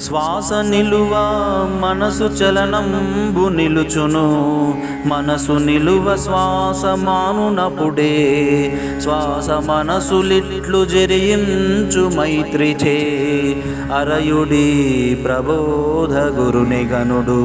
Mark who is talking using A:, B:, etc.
A: శ్వాస నిలువ మనసు చలనంబు నిలుచును. మనసు నిలువ శ్వాస మానునప్పుడే శ్వాస మనసులిట్లు జరించు మైత్రి చే అరయుడి ప్రబోధ గురుని గనుడు